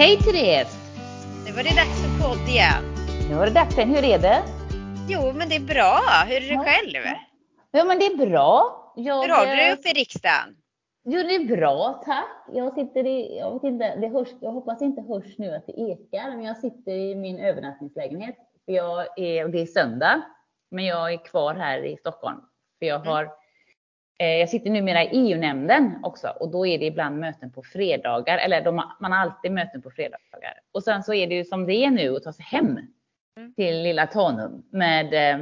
Hej Therese! Nu var det dags för podd igen. Nu var det dags igen. Hur är det? Jo, men det är bra. Hur är det Ja. själv? Ja men det är bra. Jag, Hur har du det uppe i riksdagen? Jo det är bra, tack. Jag sitter i, jag vet inte, det hörs, jag hoppas det inte hörs nu att det ekar, men jag sitter i min övernattningslägenhet. För jag är, och det är söndag, men jag är kvar här i Stockholm. För jag Mm. har, eh, jag sitter numera i EU-nämnden också och då är det ibland möten på fredagar, eller de, man har alltid möten på fredagar. Och sen så är det ju som det är nu att ta sig hem Mm. till lilla Tanum med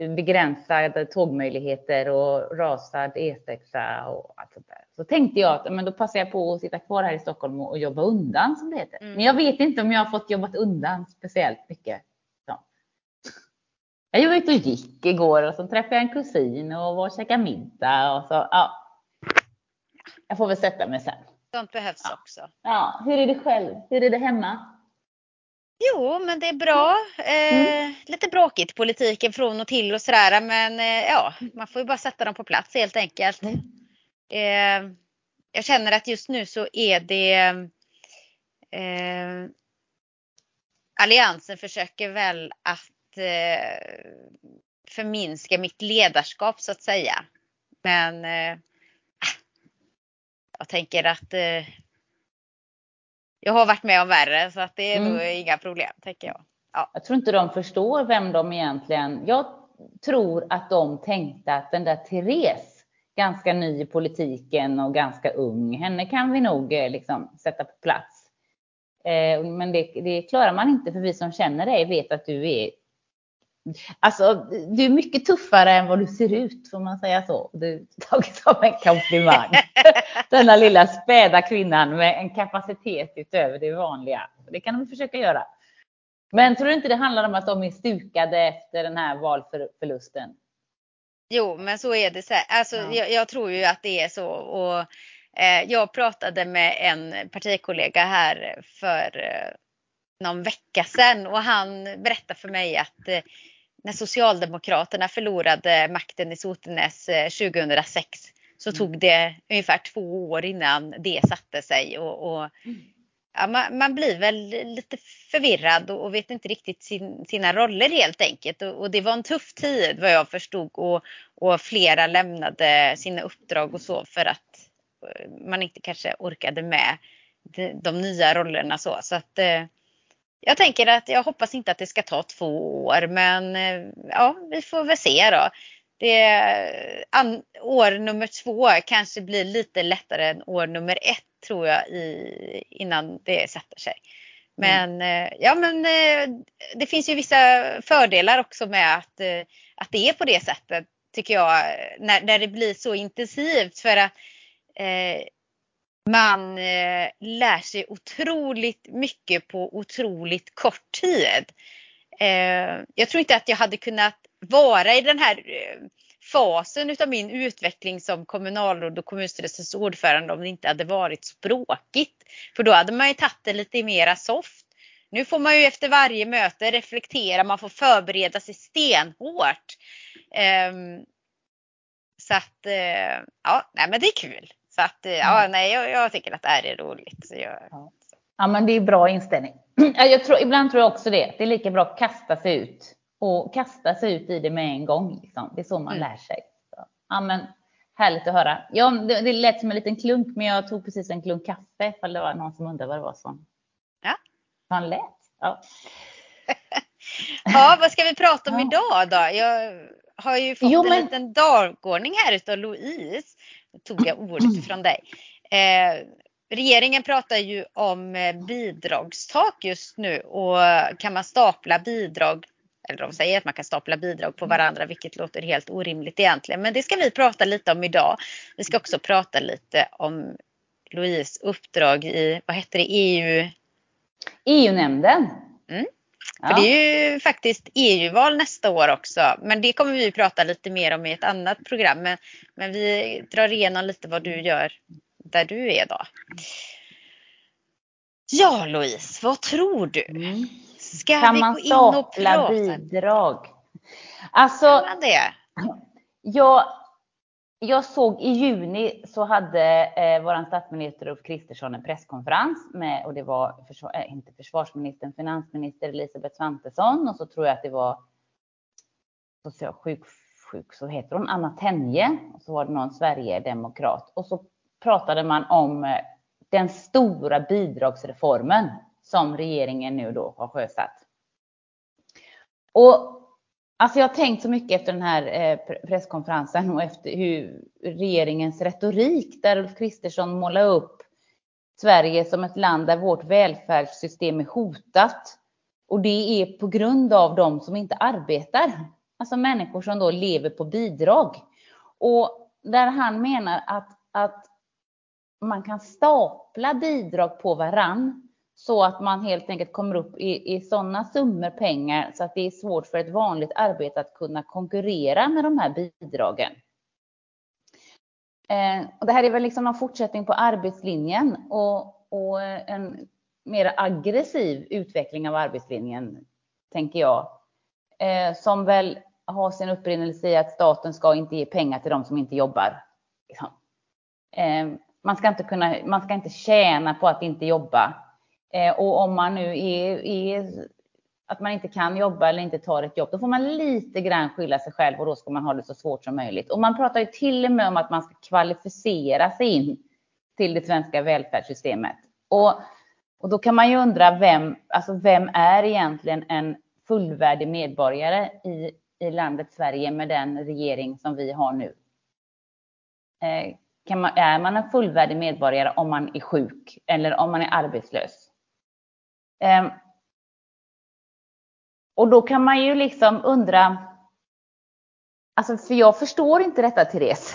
eh, begränsade tågmöjligheter och rasad E6 och allt sånt där. Så tänkte jag att men då passar jag på att sitta kvar här i Stockholm och jobba undan som det heter. Mm. Men jag vet inte om jag har fått jobbat undan speciellt mycket. Jag var ute och gick igår och så träffade jag en kusin och var och käkade middag och så ja. Jag får väl sätta mig sen. Sånt behövs Ja. också. Ja, hur är det själv? Hur är det hemma? Jo, men det är bra. Eh, Lite bråkigt politiken från och till och sådär. Men eh, ja, man får ju bara sätta dem på plats helt enkelt. Mm. Eh, jag känner att just nu så är det eh, Alliansen försöker väl att eh, förminska mitt ledarskap så att säga. Men eh, jag tänker att eh, jag har varit med om värre så att det är Mm. nog inga problem tänker jag. Jag tror inte de förstår vem de egentligen... Jag tror att de tänkte att den där Therese, ganska ny i politiken och ganska ung, henne kan vi nog eh, liksom sätta på plats. Eh, Men det, det klarar man inte för vi som känner dig vet att du är Alltså, du är mycket tuffare än vad du ser ut, får man säga så. Du tagit som en komplimang. Denna lilla späda kvinnan med en kapacitet utöver det vanliga. Det kan de försöka göra. Men tror du inte det handlar om att de är stukade efter den här valförlusten? Jo, men så är det. Så. Alltså, Ja. jag, jag tror ju att det är så. Och, eh, jag pratade med en partikollega här för eh, någon vecka sedan och han berättade för mig att eh, när Socialdemokraterna förlorade makten i Sotenäs eh, 2006 så Mm. tog det ungefär två år innan det satte sig. Och, och ja, man, man blir väl lite förvirrad och, och vet inte riktigt sin, sina roller helt enkelt. Och, och det var en tuff tid vad jag förstod och, och flera lämnade sina uppdrag och så för att eh, man inte kanske orkade med de, de nya rollerna så. så att, eh, jag tänker att jag hoppas inte att det ska ta två år men eh, ja, vi får väl se då. Det, an, år nummer två kanske blir lite lättare än år nummer ett tror jag i, innan det sätter sig. Men eh, ja men eh, det finns ju vissa fördelar också med att, att det är på det sättet tycker jag när, när det blir så intensivt för att eh, man eh, lär sig otroligt mycket på otroligt kort tid. Eh, jag tror inte att jag hade kunnat vara i den här eh, fasen utav min utveckling som kommunalråd och kommunstyrelsens ordförande om det inte hade varit språkigt. För då hade man ju tagit det lite mera soft. Nu får man ju efter varje möte reflektera, man får förbereda sig stenhårt. Ehm, så att, eh, ja, nej men det är kul. Så att, eh, ja, Mm. nej, jag, jag tycker att det här är roligt. Så jag, Ja, men det är bra inställning. Ja, Jag tror, ibland tror jag också det. Det är lika bra att kasta sig ut och kasta sig ut i det med en gång. Liksom. Det är så man Mm. lär sig. Så, ja, men, härligt att höra. Ja, det, det lät som en liten klunk, men jag tog precis en klunk kaffe ifall det var någon som undrade vad det var som Ja. han lät. Ja. Ja, vad ska vi prata om Ja. idag då? Jag har ju fått Jo, en men- liten dagordning här utav Louise. Tog jag ordet ifrån dig. Eh, regeringen pratar ju om eh, bidragstak just nu och kan man stapla bidrag eller de säger att man kan stapla bidrag på varandra vilket låter helt orimligt egentligen. Men det ska vi prata lite om idag. Vi ska också prata lite om Louise uppdrag i, vad heter det, EU EU-nämnden. Mm. Ja. För det är ju faktiskt EU-val nästa år också. Men det kommer vi prata lite mer om i ett annat program. Men, men vi drar igenom lite vad du gör där du är då. Ja Louise, vad tror du? Mm. Ska Kan vi man gå in och prata? bidrag? Alltså, Kan man det? jag, jag såg i juni så hade eh, vår statsminister Ulf Kristersson en presskonferens med, och det var försvar, eh, inte försvarsministern, finansminister Elisabeth Svantesson och så tror jag att det var social, sjuk, sjuk, så heter hon, Anna Tenje och så var det någon Sverigedemokrat och så pratade man om eh, den stora bidragsreformen som regeringen nu då har sjösatt. Och Alltså jag har tänkt så mycket efter den här eh, presskonferensen och efter hur regeringens retorik där Ulf Kristersson målar upp Sverige som ett land där vårt välfärdssystem är hotat. Och det är på grund av de som inte arbetar. Alltså människor som då lever på bidrag. Och där han menar att, att man kan stapla bidrag på varann så att man helt enkelt kommer upp i, i sådana summor pengar så att det är svårt för ett vanligt arbete att kunna konkurrera med de här bidragen. Eh, och det här är väl liksom en fortsättning på arbetslinjen och, och en mer aggressiv utveckling av arbetslinjen, tänker jag. Eh, som väl har sin upprinnelse i att staten ska inte ge pengar till de som inte jobbar. Liksom. Eh, man, ska inte kunna, man ska inte tjäna på att inte jobba. Eh, och om man nu är, är, att man inte kan jobba eller inte tar ett jobb, då får man lite grann skylla sig själv och då ska man ha det så svårt som möjligt. Och man pratar ju till och med om att man ska kvalificera sig in till det svenska välfärdssystemet. Och, och då kan man ju undra vem, alltså vem är egentligen en fullvärdig medborgare i, i landet Sverige med den regering som vi har nu? Eh, kan man, är man en fullvärdig medborgare om man är sjuk eller om man är arbetslös? Ehm, och då kan man ju liksom undra, alltså för jag förstår inte detta Therese,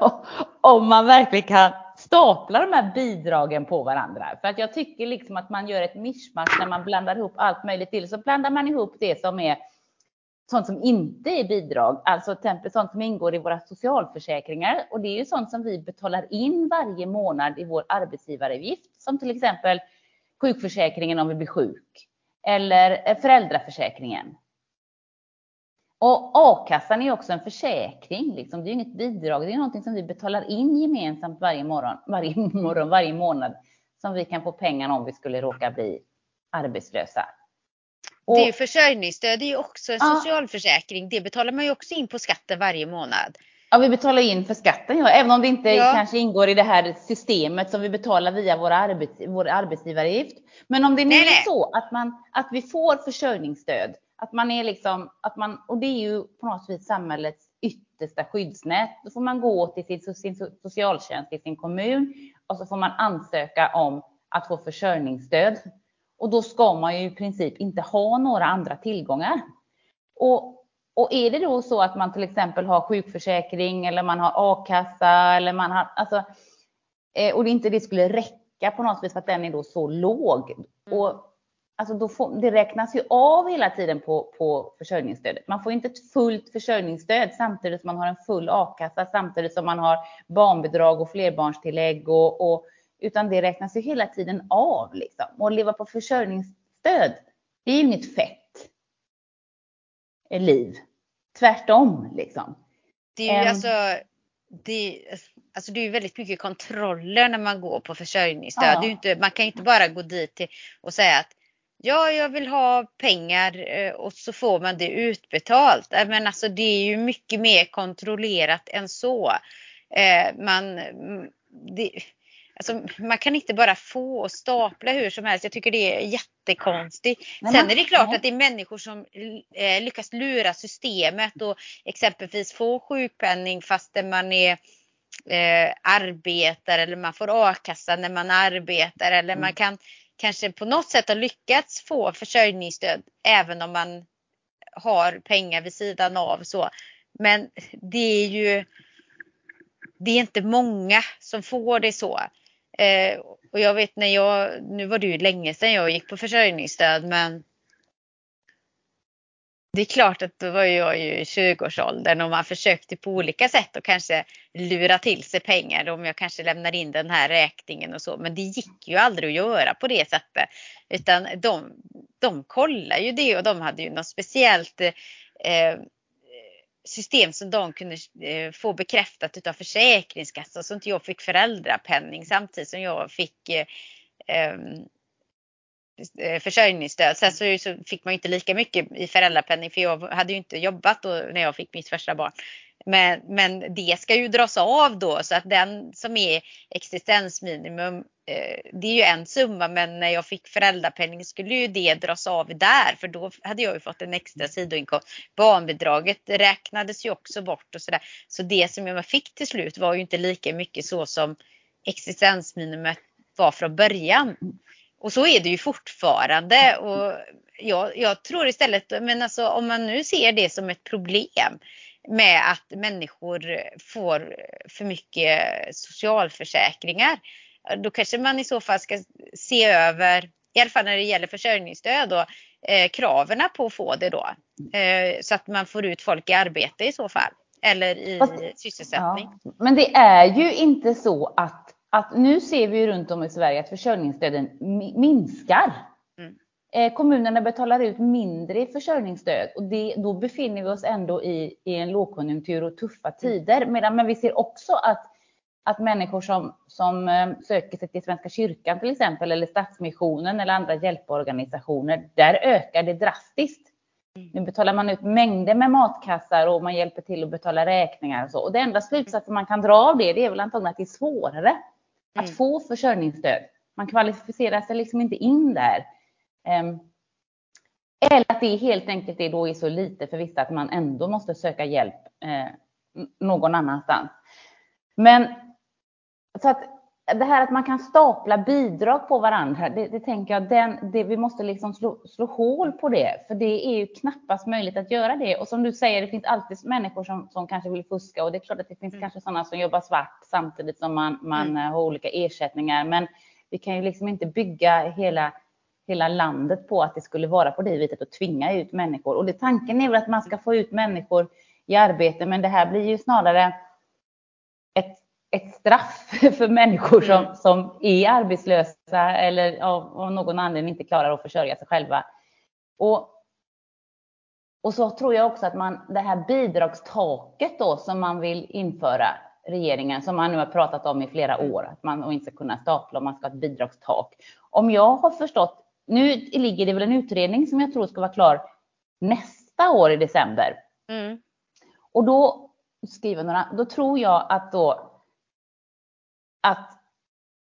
om man verkligen kan stapla de här bidragen på varandra. För att jag tycker liksom att man gör ett mischmasch när man blandar ihop allt möjligt till. Så blandar man ihop det som är sånt som inte är bidrag, alltså till exempel sånt som ingår i våra socialförsäkringar. Och det är ju sånt som vi betalar in varje månad i vår arbetsgivaravgift, som till exempel sjukförsäkringen om vi blir sjuk eller föräldraförsäkringen. Och a-kassan är också en försäkring. Liksom. Det är inget bidrag. Det är någonting som vi betalar in gemensamt varje morgon, varje morgon, varje månad som vi kan få pengar om vi skulle råka bli arbetslösa. Och, det är försörjningsstöd, det är också en socialförsäkring. Det betalar man ju också in på skatten varje månad. Ja, vi betalar in för skatten, ja. även om det inte ja. kanske ingår i det här systemet som vi betalar via våra arbets, vår arbetsgivaravgift. Men om det nu är så att, man, att vi får försörjningsstöd, att man är liksom, att man, och det är ju på något vis samhällets yttersta skyddsnät. Då får man gå till sin, sin socialtjänst i sin kommun och så får man ansöka om att få försörjningsstöd. Och då ska man ju i princip inte ha några andra tillgångar. Och och är det då så att man till exempel har sjukförsäkring eller man har a-kassa eller man har, alltså, eh, och det inte det skulle räcka på något vis för att den är då så låg. Mm. Och alltså då får, det räknas ju av hela tiden på, på försörjningsstödet. Man får inte ett fullt försörjningsstöd samtidigt som man har en full a-kassa, samtidigt som man har barnbidrag och flerbarnstillägg och, och utan det räknas ju hela tiden av liksom. Och leva på försörjningsstöd, det är ju inget fett liv. Tvärtom liksom. Det är ju alltså, det, alltså det är väldigt mycket kontroller när man går på försörjningsstöd. Ja. Inte, man kan inte bara gå dit och säga att ja, jag vill ha pengar eh, och så får man det utbetalt. Eh, men alltså det är ju mycket mer kontrollerat än så. Eh, man, mm, det, Alltså, man kan inte bara få och stapla hur som helst. Jag tycker det är jättekonstigt. Sen är det klart att det är människor som eh, lyckas lura systemet och exempelvis få sjukpenning fastän man är eh, arbetar eller man får a-kassa när man arbetar eller mm. man kan kanske på något sätt ha lyckats få försörjningsstöd även om man har pengar vid sidan av så. Men det är ju det är inte många som får det så. Eh, och jag vet när jag, nu var det ju länge sedan jag gick på försörjningsstöd men det är klart att då var jag ju i 20-årsåldern och man försökte på olika sätt att kanske lura till sig pengar om jag kanske lämnar in den här räkningen och så. Men det gick ju aldrig att göra på det sättet. Utan de, de kollar ju det och de hade ju något speciellt eh, system som de kunde eh, få bekräftat utav Försäkringskassan så inte jag fick föräldrapenning samtidigt som jag fick eh, ehm, eh försörjningsstöd. Sen så, så fick man inte lika mycket i föräldrapenning för jag hade ju inte jobbat då när jag fick mitt första barn. Men, men det ska ju dras av då så att den som är existensminimum eh, det är ju en summa men när jag fick föräldrapenning skulle ju det dras av där för då hade jag ju fått en extra sidoinkomst. Barnbidraget räknades ju också bort och sådär. Så det som jag fick till slut var ju inte lika mycket så som existensminimumet var från början. Och så är det ju fortfarande. Och jag, jag tror istället, men alltså om man nu ser det som ett problem med att människor får för mycket socialförsäkringar. Då kanske man i så fall ska se över, i alla fall när det gäller försörjningsstöd, då, eh, kraven på att få det då. Eh, så att man får ut folk i arbete i så fall. Eller i Fast, sysselsättning. Ja. Men det är ju inte så att, att nu ser vi runt om i Sverige att försörjningsstöden minskar. Eh, kommunerna betalar ut mindre i försörjningsstöd och det, då befinner vi oss ändå i, i en lågkonjunktur och tuffa tider. Medan, men vi ser också att, att människor som, som eh, söker sig till Svenska kyrkan till exempel eller Stadsmissionen eller andra hjälporganisationer, där ökar det drastiskt. Mm. Nu betalar man ut mängder med matkassar och man hjälper till att betala räkningar och så. Och det enda slutsatsen man kan dra av det, det är väl antagligen att det är svårare att mm. få försörjningsstöd. Man kvalificerar sig liksom inte in där. Ehm, eller att det helt enkelt är då är så lite för vissa att man ändå måste söka hjälp eh, någon annanstans. Men så att det här att man kan stapla bidrag på varandra, det, det tänker jag, den, det, vi måste liksom slå, slå hål på det, för det är ju knappast möjligt att göra det. Och som du säger, det finns alltid människor som, som kanske vill fuska och det är klart att det finns mm. kanske sådana som jobbar svart samtidigt som man, man mm. har olika ersättningar. Men vi kan ju liksom inte bygga hela hela landet på att det skulle vara på det viset och tvinga ut människor. Och det, tanken är väl att man ska få ut människor i arbete, men det här blir ju snarare ett, ett straff för människor som, mm. som är arbetslösa eller av, av någon anledning inte klarar att försörja sig själva. Och, och så tror jag också att man, det här bidragstaket då som man vill införa, regeringen, som man nu har pratat om i flera år, att man inte ska kunna stapla om man ska ha ett bidragstak. Om jag har förstått nu ligger det väl en utredning som jag tror ska vara klar nästa år i december. Mm. Och då skriver några, då tror jag att då att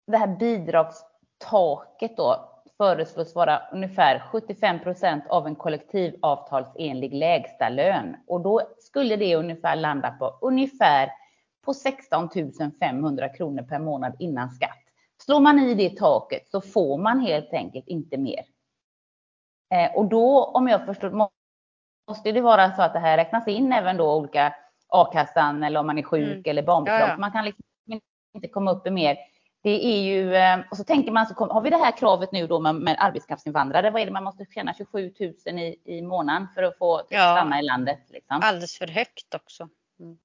det här bidragstaket då föreslås vara ungefär 75 procent av en kollektivavtalsenlig lägsta lön och då skulle det ungefär landa på ungefär på 16 500 kronor per månad innan skatt. Slår man i det taket så får man helt enkelt inte mer. Eh, och då, om jag förstår, måste det vara så att det här räknas in även då olika a-kassan eller om man är sjuk mm. eller barnbidrag. Ja, ja. Man kan liksom inte komma upp i mer. Det är ju, eh, och så tänker man, så har vi det här kravet nu då med, med arbetskraftsinvandrare, vad är det man måste tjäna 27 000 i, i månaden för att få ja. stanna i landet? Liksom. Alldeles för högt också. Mm.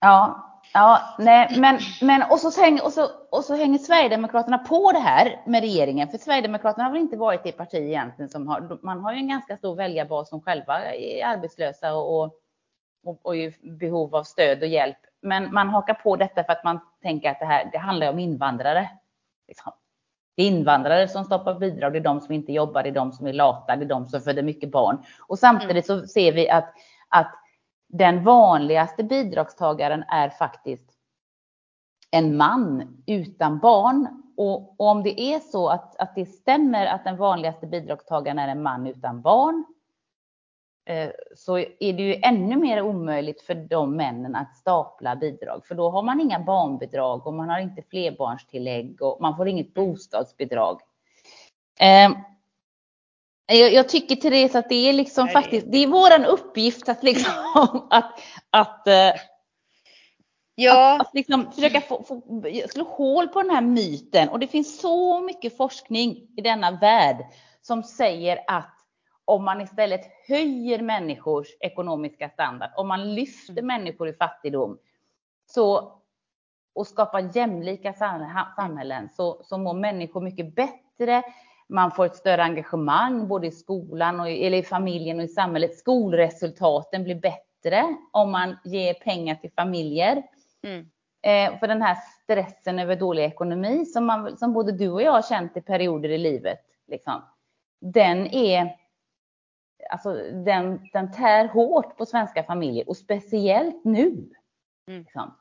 Ja, Ja, nej, men, men och, så häng, och, så, och så hänger Sverigedemokraterna på det här med regeringen. För Sverigedemokraterna har väl inte varit det parti egentligen som har, man har ju en ganska stor väljarbas som själva är arbetslösa och, och, och i behov av stöd och hjälp. Men man hakar på detta för att man tänker att det här, det handlar om invandrare. Liksom. Det är invandrare som stoppar bidrag, det är de som inte jobbar, det är de som är lata, det är de som föder mycket barn. Och samtidigt så ser vi att, att den vanligaste bidragstagaren är faktiskt en man utan barn. Och, och, om det är så att, att det stämmer att den vanligaste bidragstagaren är en man utan barn, eh, så är det ju ännu mer omöjligt för de männen att stapla bidrag, för då har man inga barnbidrag och man har inte flerbarnstillägg och man får inget bostadsbidrag. Eh, jag, jag tycker Therese att det är liksom Nej, faktiskt, det är våran uppgift att liksom att, att eh, Ja. Att, att liksom försöka få, få, slå hål på den här myten. Och det finns så mycket forskning i denna värld som säger att om man istället höjer människors ekonomiska standard, om man lyfter mm. människor i fattigdom så, och skapar jämlika samhällen så, så mår människor mycket bättre man får ett större engagemang både i skolan och eller i familjen och i samhället. Skolresultaten blir bättre. bättre om man ger pengar till familjer. Mm. Eh, för den här stressen över dålig ekonomi som, man, som både du och jag har känt i perioder i livet, liksom, den är Alltså den, den tär hårt på svenska familjer och speciellt nu. Mm. Liksom.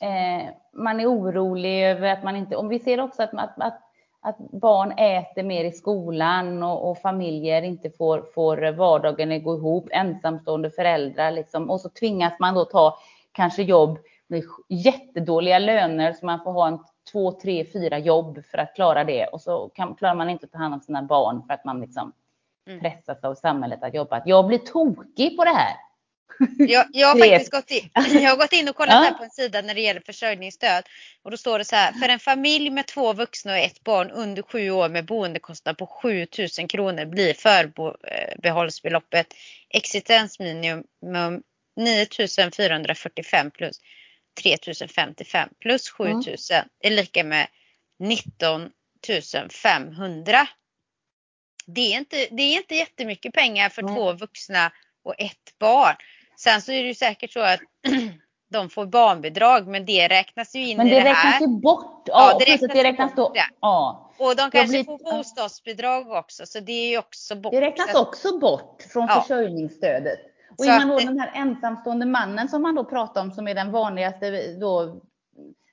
Eh, man är orolig över att man inte, om vi ser också att, att, att, att barn äter mer i skolan och, och, familjer inte får, får vardagen att gå ihop, ensamstående föräldrar liksom, och så tvingas man då ta kanske jobb med jättedåliga löner så man får ha en två, tre, fyra jobb för att klara det och så kan, klarar man inte att ta hand om sina barn för att man liksom mm. pressas av samhället att jobba. Jag blir tokig på det här. Jag, jag, har faktiskt gått in, jag har gått in och kollat ja. här på en sida när det gäller försörjningsstöd. Och då står det så här. För en familj med två vuxna och ett barn under sju år med boendekostnad på 7000 kronor blir förbehållsbeloppet existensminimum 9445 plus 3055 plus 7000 mm. är lika med 19 500. Det är inte, det är inte jättemycket pengar för mm. två vuxna och ett barn. Sen så är det ju säkert så att de får barnbidrag men det räknas ju in men det i det här. Men det räknas ju bort. Ja, det räknas, det räknas då. Ja. Och de kanske blir... får bostadsbidrag också så det är ju också bort. Det räknas också bort från ja. försörjningsstödet. Och så man då den här ensamstående mannen som man då pratar om som är den vanligaste då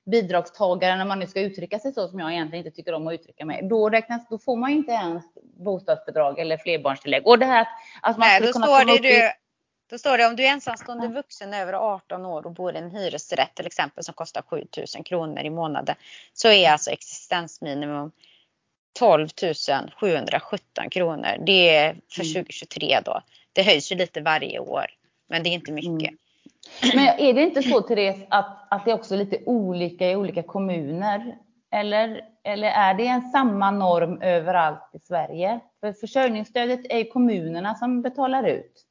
bidragstagaren, när man nu ska uttrycka sig så som jag egentligen inte tycker om att uttrycka mig, då räknas, då får man inte ens bostadsbidrag eller flerbarnstillägg. Och det här att man Nej, då står det du, då står det om du är ensamstående vuxen över 18 år och bor i en hyresrätt till exempel som kostar 7000 kronor i månaden så är alltså existensminimum 12 717 kronor. Det är för 2023 mm. då. Det höjs ju lite varje år, men det är inte mycket. Mm. Men är det inte så Therese att, att det är också lite olika i olika kommuner? Eller, eller är det en samma norm överallt i Sverige? För försörjningsstödet är kommunerna som betalar ut.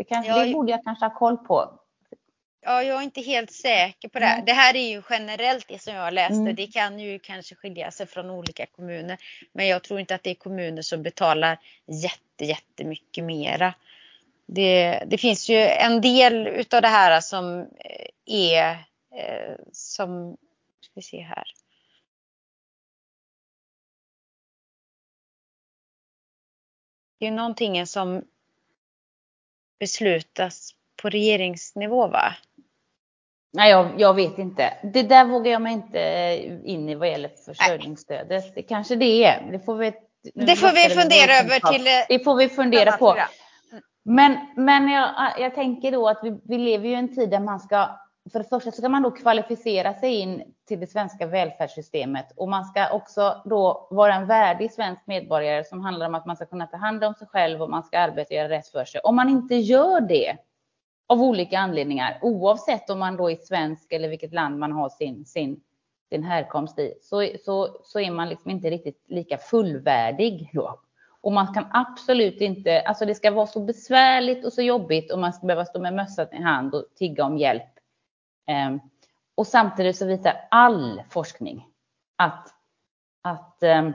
Det, kanske, ja, det borde jag kanske ha koll på. Ja, jag är inte helt säker på det. Mm. Det här är ju generellt det som jag läste. Mm. Det kan ju kanske skilja sig från olika kommuner. Men jag tror inte att det är kommuner som betalar jätte, jättemycket mera det, det finns ju en del utav det här som är eh, som, ska vi se här. Det är någonting som beslutas på regeringsnivå va? Nej, jag, jag, vet inte. Det där vågar jag mig inte in i vad gäller försörjningsstödet. Det kanske det är. Det får vi, det får vi fundera över till. Det får vi fundera på. Men, men jag, jag tänker då att vi, vi lever ju i en tid där man ska, för det första ska man då kvalificera sig in till det svenska välfärdssystemet och man ska också då vara en värdig svensk medborgare som handlar om att man ska kunna ta hand om sig själv och man ska arbeta och göra rätt för sig. Om man inte gör det av olika anledningar, oavsett om man då är svensk eller vilket land man har sin, sin, sin härkomst i, så, så, så är man liksom inte riktigt lika fullvärdig då. Och man kan absolut inte, alltså det ska vara så besvärligt och så jobbigt och man ska behöva stå med mössan i hand och tigga om hjälp. Ehm, och samtidigt så visar all forskning att, att ehm,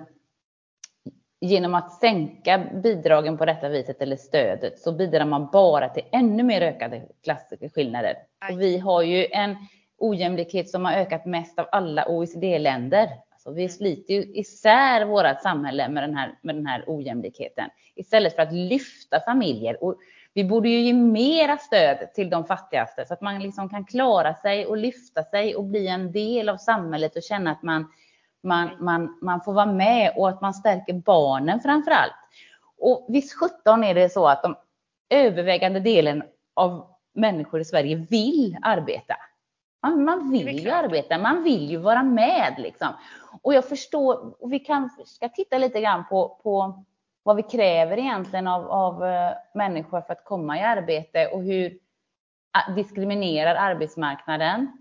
genom att sänka bidragen på detta viset eller stödet så bidrar man bara till ännu mer ökade klasskillnader. Och vi har ju en ojämlikhet som har ökat mest av alla OECD-länder. Alltså vi mm. sliter ju isär vårt samhälle med den, här, med den här ojämlikheten istället för att lyfta familjer. Och vi borde ju ge mera stöd till de fattigaste så att man liksom kan klara sig och lyfta sig och bli en del av samhället och känna att man, man, man, man får vara med och att man stärker barnen framför allt. Och visst 17 är det så att de övervägande delen av människor i Sverige vill arbeta. Man, man vill ju arbeta, man vill ju vara med liksom. Och jag förstår, och vi kan, ska titta lite grann på, på vad vi kräver egentligen av, av eh, människor för att komma i arbete och hur ah, diskriminerar arbetsmarknaden.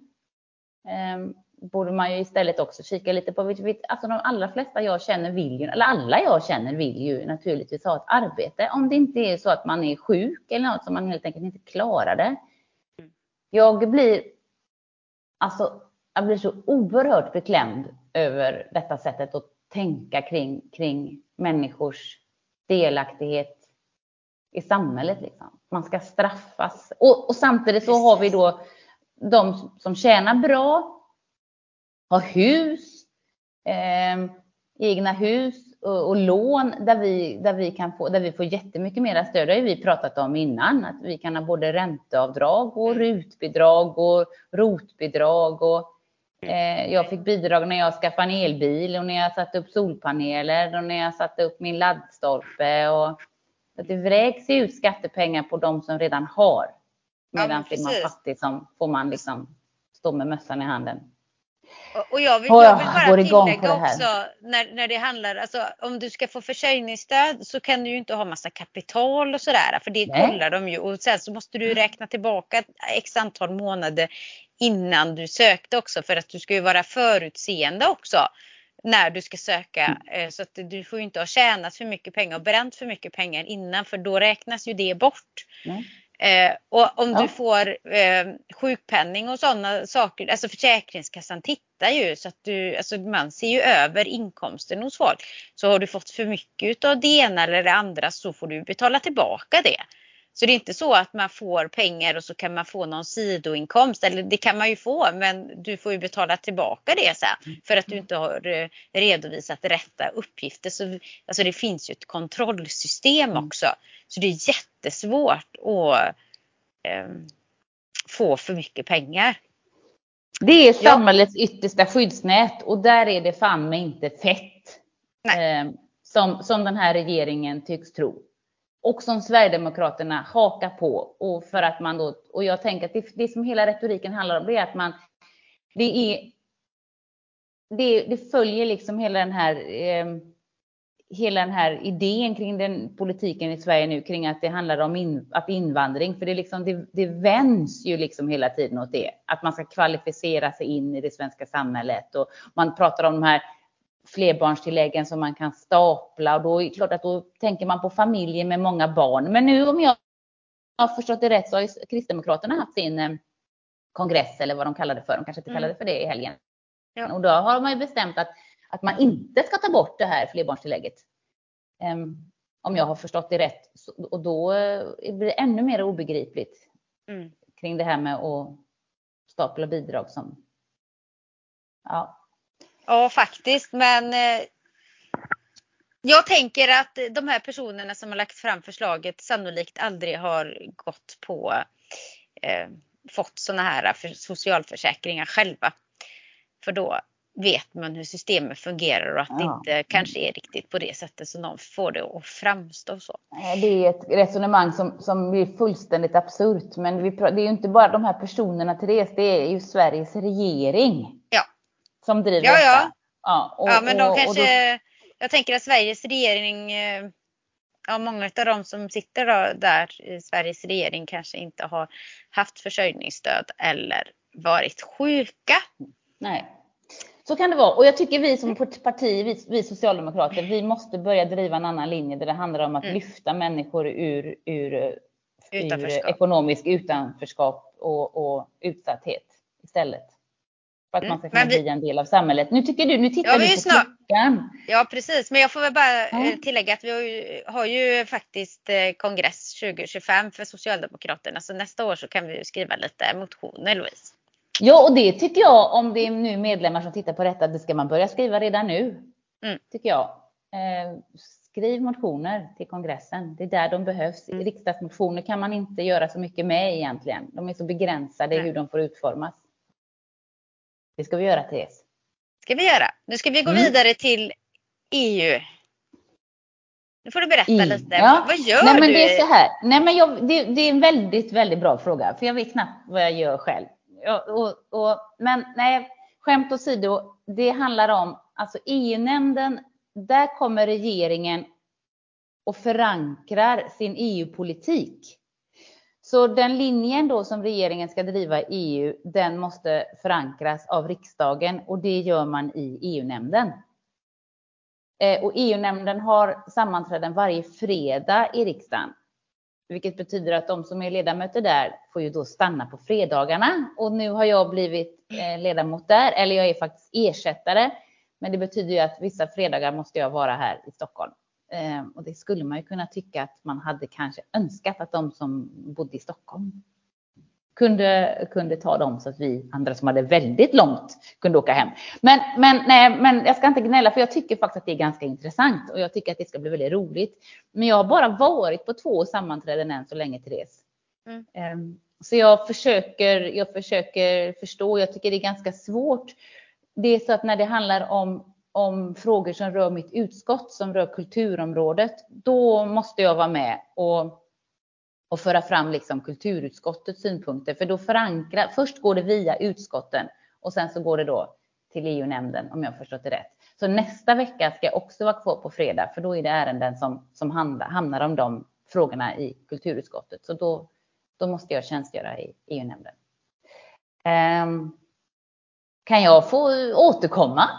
Um, borde man ju istället också kika lite på. Alltså de allra flesta jag känner vill ju, eller alla jag känner vill ju naturligtvis ha ett arbete. Om det inte är så att man är sjuk eller något som man helt enkelt inte klarar det. Jag blir Alltså, jag blir så oerhört beklämd över detta sättet att tänka kring, kring människors delaktighet i samhället. Liksom. man ska straffas. Och, och samtidigt så har vi då de som tjänar bra, har hus, eh, egna hus och, och, lån där vi, där, vi kan få, där vi får jättemycket mera stöd. Det har vi pratat om innan, att vi kan ha både ränteavdrag och rutbidrag och rotbidrag. Och, jag fick bidrag när jag skaffade en elbil och när jag satte upp solpaneler och när jag satte upp min laddstolpe. Och, att det vräks ut skattepengar på de som redan har. Medan ja, är man fattig som får man liksom stå med mössan i handen. Och jag vill, jag vill bara tillägga också när, när det handlar, alltså om du ska få försörjningsstöd så kan du ju inte ha massa kapital och sådär för det Nej. kollar de ju och sen så måste du räkna tillbaka x antal månader innan du sökte också för att du ska ju vara förutseende också när du ska söka. Mm. Eh, så att du får ju inte ha tjänat för mycket pengar och bränt för mycket pengar innan för då räknas ju det bort. Mm. Eh, och om ja. du får eh, sjukpenning och sådana saker, alltså Försäkringskassan tittar ju så att du, alltså man ser ju över inkomsten hos folk. Så har du fått för mycket av det ena eller det andra så får du betala tillbaka det. Så det är inte så att man får pengar och så kan man få någon sidoinkomst. Eller det kan man ju få men du får ju betala tillbaka det sen. För att du inte har eh, redovisat rätta uppgifter. Så, alltså det finns ju ett kontrollsystem mm. också. Så det är jättesvårt att eh, få för mycket pengar. Det är samhällets ja. yttersta skyddsnät och där är det fan med inte fett. Eh, som, som den här regeringen tycks tro och som Sverigedemokraterna hakar på. Och, för att man då, och jag tänker att det, det som hela retoriken handlar om det är att man, det är, det, det följer liksom hela den här eh, hela den här idén kring den politiken i Sverige nu kring att det handlar om in, att invandring, för det, liksom, det, det vänds ju liksom hela tiden åt det. Att man ska kvalificera sig in i det svenska samhället och man pratar om de här flerbarnstilläggen som man kan stapla och då är det klart att då tänker man på familjer med många barn. Men nu om jag har förstått det rätt så har Kristdemokraterna haft sin eh, kongress eller vad de kallar det för. De kanske inte kallade det för det i helgen. Ja. Och då har man ju bestämt att, att man inte ska ta bort det här flerbarnstillägget. Um, om jag har förstått det rätt. Så, och då eh, blir det ännu mer obegripligt mm. kring det här med att stapla bidrag som Ja, Ja, faktiskt. Men eh, jag tänker att de här personerna som har lagt fram förslaget sannolikt aldrig har gått på eh, fått sådana här för socialförsäkringar själva. För då vet man hur systemet fungerar och att ja. det inte kanske är riktigt på det sättet som de får det att framstå så. Det är ett resonemang som, som blir fullständigt absurt. Men vi, det är ju inte bara de här personerna Therese, det är ju Sveriges regering. Som driver ja. Ja, ja, och, ja men de och, kanske, och då... jag tänker att Sveriges regering, eh, ja många av de som sitter där i Sveriges regering kanske inte har haft försörjningsstöd eller varit sjuka. Nej. Så kan det vara. Och jag tycker vi som parti, vi, vi socialdemokrater, vi måste börja driva en annan linje där det handlar om att mm. lyfta människor ur, ur, ur ekonomisk utanförskap och, och utsatthet istället. För att man ska kunna vi... bli en del av samhället. Nu tycker du, nu tittar ja, du på snart... klockan. Ja precis, men jag får väl bara mm. tillägga att vi har ju, har ju, faktiskt eh, kongress 2025 för Socialdemokraterna. Så nästa år så kan vi skriva lite motioner Louise. Ja, och det tycker jag om det är nu medlemmar som tittar på detta, det ska man börja skriva redan nu. Mm. Tycker jag. Eh, skriv motioner till kongressen. Det är där de behövs. Mm. Riksdagsmotioner kan man inte göra så mycket med egentligen. De är så begränsade i hur de får utformas. Det ska vi göra Therese. ska vi göra. Nu ska vi gå mm. vidare till EU. Nu får du berätta EU. lite. Ja. Vad gör Nej, men du? Det är så här. Nej, men jag, det, det, är en väldigt, väldigt bra fråga. För jag vet knappt vad jag gör själv. Och, och, men nej, skämt åsido. Det handlar om alltså EU-nämnden. Där kommer regeringen och förankrar sin EU-politik. Så den linjen då som regeringen ska driva i EU, den måste förankras av riksdagen och det gör man i EU-nämnden. Eh, och EU-nämnden har sammanträden varje fredag i riksdagen, vilket betyder att de som är ledamöter där får ju då stanna på fredagarna. Och nu har jag blivit eh, ledamot där, eller jag är faktiskt ersättare. Men det betyder ju att vissa fredagar måste jag vara här i Stockholm. Eh, och det skulle man ju kunna tycka att man hade kanske önskat att de som bodde i Stockholm kunde, kunde ta dem så att vi andra som hade väldigt långt kunde åka hem. Men, men, nej, men jag ska inte gnälla för jag tycker faktiskt att det är ganska intressant och jag tycker att det ska bli väldigt roligt. Men jag har bara varit på två sammanträden än så länge, Therese. Mm. Ehm, så jag försöker, jag försöker förstå. Jag tycker det är ganska svårt. Det är så att när det handlar om om frågor som rör mitt utskott, som rör kulturområdet, då måste jag vara med och och föra fram liksom kulturutskottets synpunkter. För då förankrar, först går det via utskotten och sen så går det då till EU-nämnden om jag har förstått det rätt. Så nästa vecka ska jag också vara kvar på fredag för då är det ärenden som, som handlar, hamnar om de frågorna i kulturutskottet. Så då, då måste jag tjänstgöra i EU-nämnden. Um, ehm, kan jag få återkomma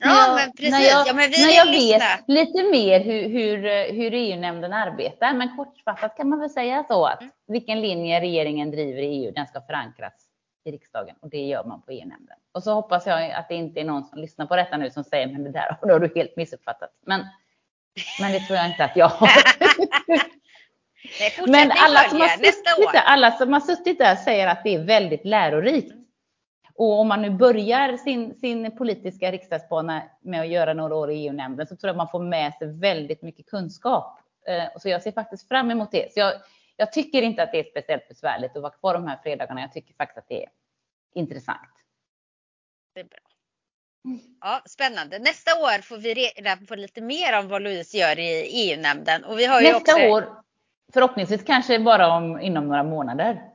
Ja, men precis. När jag, ja, men vi när jag vet lite mer hur, hur, hur EU-nämnden arbetar. Men kortfattat kan man väl säga så att mm. vilken linje regeringen driver i EU, den ska förankras i riksdagen och det gör man på EU-nämnden. Och så hoppas jag att det inte är någon som lyssnar på detta nu som säger, men det där har du helt missuppfattat. Men, men det tror jag inte att jag har. men alla som, har suttit alla som har suttit där säger att det är väldigt lärorikt. Och om man nu börjar sin, sin politiska riksdagsbana med att göra några år i EU-nämnden så tror jag man får med sig väldigt mycket kunskap. Eh, så jag ser faktiskt fram emot det. Så jag, jag tycker inte att det är speciellt besvärligt att vara kvar de här fredagarna. Jag tycker faktiskt att det är intressant. Det är bra. Ja, spännande. Nästa år får vi reda på lite mer om vad Louise gör i EU-nämnden. Nästa också... år, förhoppningsvis kanske bara om, inom några månader.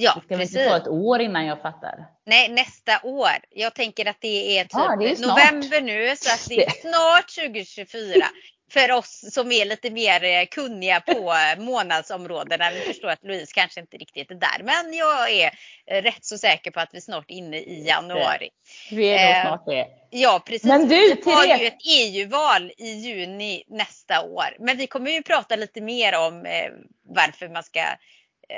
Ja, det ska precis. inte ta ett år innan jag fattar. Nej, nästa år. Jag tänker att det är typ ja, det är november nu så att det är snart 2024. För oss som är lite mer eh, kunniga på månadsområdena. Vi förstår att Louise kanske inte riktigt är där. Men jag är eh, rätt så säker på att vi snart är inne i januari. Vi är nog snart det. Ja precis. Men du, vi har ju ett EU-val i juni nästa år. Men vi kommer ju prata lite mer om varför man ska Eh,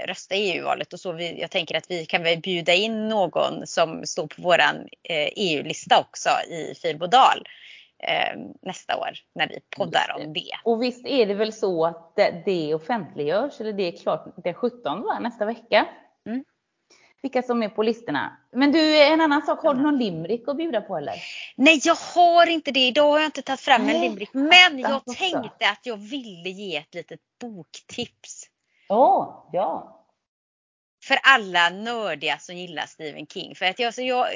rösta i EU-valet och så. Vi, jag tänker att vi kan väl bjuda in någon som står på våran EU-lista eh, e också i Fyrbodal eh, nästa år när vi poddar om det. Och visst är det väl så att det, det offentliggörs eller det är klart det är 17 va, nästa vecka. Mm. Vilka som är på listorna. Men du, en annan sak, har du någon limerick att bjuda på eller? Nej, jag har inte det. Idag har jag inte tagit fram en limerick. Men jag tänkte att jag ville ge ett litet boktips. Oh, ja. För alla nördiga som gillar Stephen King. För att jag, alltså jag,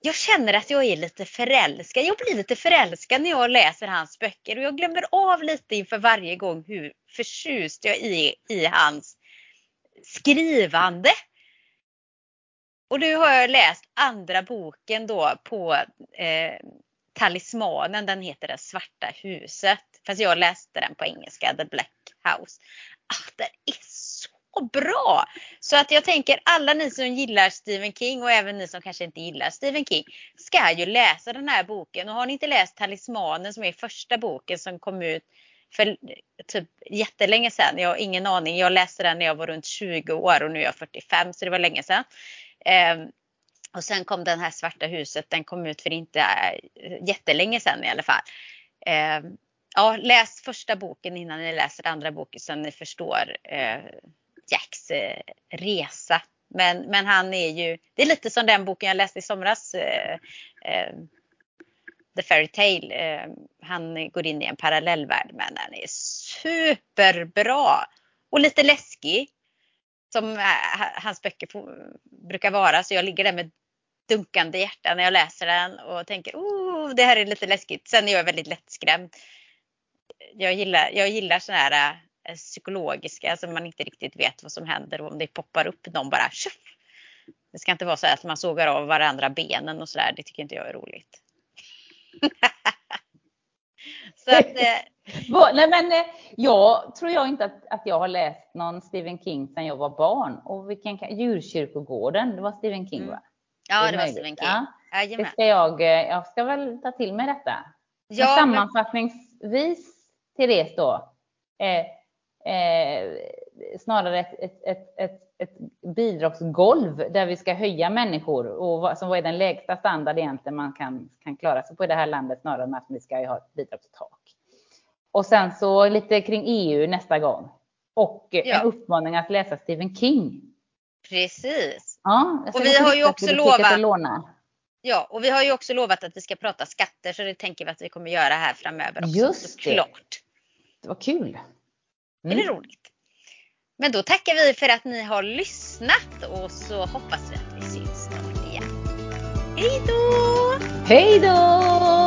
jag känner att jag är lite förälskad. Jag blir lite förälskad när jag läser hans böcker och jag glömmer av lite inför varje gång hur förtjust jag är i hans skrivande. Och nu har jag läst andra boken då på eh, Talismanen, den heter Det svarta huset. Fast jag läste den på engelska, The Black House ah, den är så bra! Så att jag tänker alla ni som gillar Stephen King och även ni som kanske inte gillar Stephen King ska ju läsa den här boken. Och har ni inte läst Talismanen som är första boken som kom ut för typ jättelänge sedan. Jag har ingen aning. Jag läste den när jag var runt 20 år och nu är jag 45 så det var länge sedan. Um, och sen kom den här Svarta huset. Den kom ut för inte eh, jättelänge sedan i alla fall. Um, ja, läs första boken innan ni läser andra boken så ni förstår eh, Jacks eh, resa. Men, men han är ju, det är lite som den boken jag läste i somras. Eh, eh The Fairy Tale. Eh, han går in i en parallellvärld men den är superbra. Och lite läskig. Som eh, hans böcker brukar vara. Så jag ligger där med dunkande hjärta när jag läser den och tänker oh, det här är lite läskigt. Sen är jag väldigt lättskrämd jag gillar, jag gillar sådana här äh, psykologiska, alltså man inte riktigt vet vad som händer och om det poppar upp någon bara tjuff. Det ska inte vara så att man sågar av varandra benen och sådär. Det tycker inte jag är roligt. så att, eh... Nej, men eh, jag tror jag inte att, att jag har läst någon Stephen King sedan jag var barn. Och vilken Djurkyrkogården, det var Stephen King va? Ja, det, det var Stephen King. Ja. Det ska jag, jag ska väl ta till mig detta. Ja, men sammanfattningsvis Therese då, eh, eh, snarare ett, ett, ett, ett, ett bidragsgolv där vi ska höja människor och vad, som vad är den lägsta standard egentligen man kan, kan klara sig på i det här landet snarare än att vi ska ha ett bidragstak. Och sen så lite kring EU nästa gång. Och Ja. en uppmaning att läsa Stephen King. Precis. Ja, Och vi har ju också lovat-. Ja, och vi har ju också lovat att vi ska prata skatter så det tänker vi att vi kommer göra här framöver också. Just det. såklart. Det var kul. Det är roligt. Men då tackar vi för att ni har lyssnat och så hoppas vi att vi syns snart igen. Hej då! Hej då!